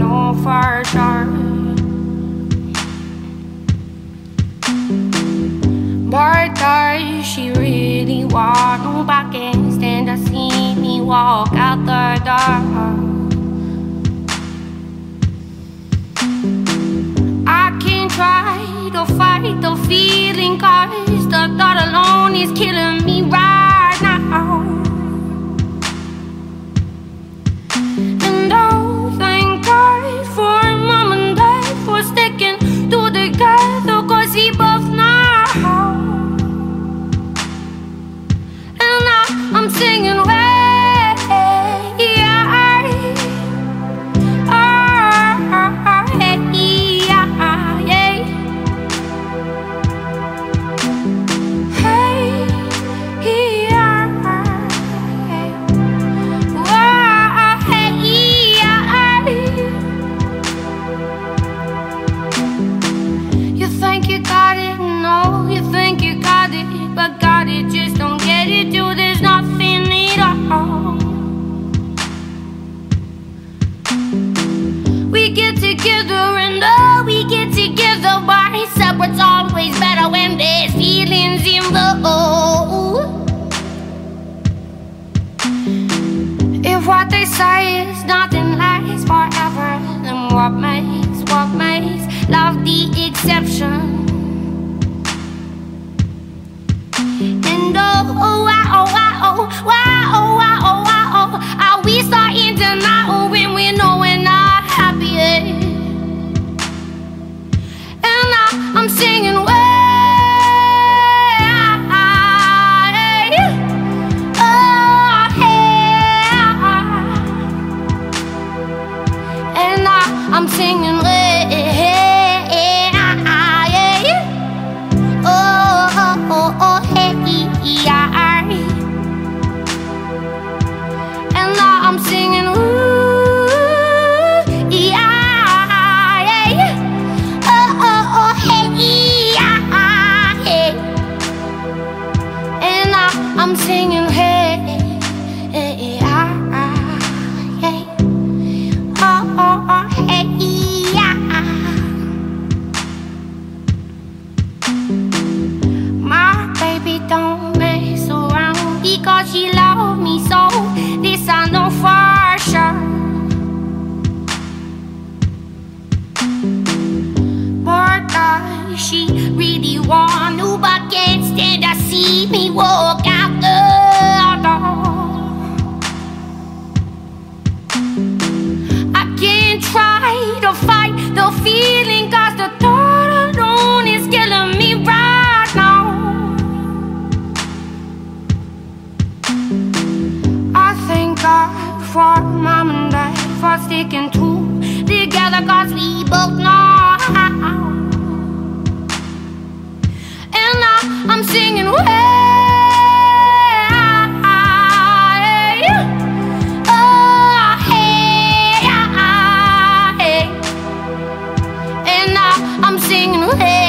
know for sure. Birthday, she really want back can stand to see me walk out the door. I can try to fight the feeling, cause the thought alone is killing no, you think you got it, but got it, just don't get it, dude. There's nothing at all. We get together and oh, we get together, but separate's always better when there's feelings involved. If what they say is nothing lasts forever, then what makes, what makes love the exception? she really want. But can stand I see me walk out the door. I can't try to fight the feeling Cause the thought alone is killing me right now. I thank God for mom and dad For sticking to together Cause we both know. singing way. Ah, ah, ah, I'm singing way.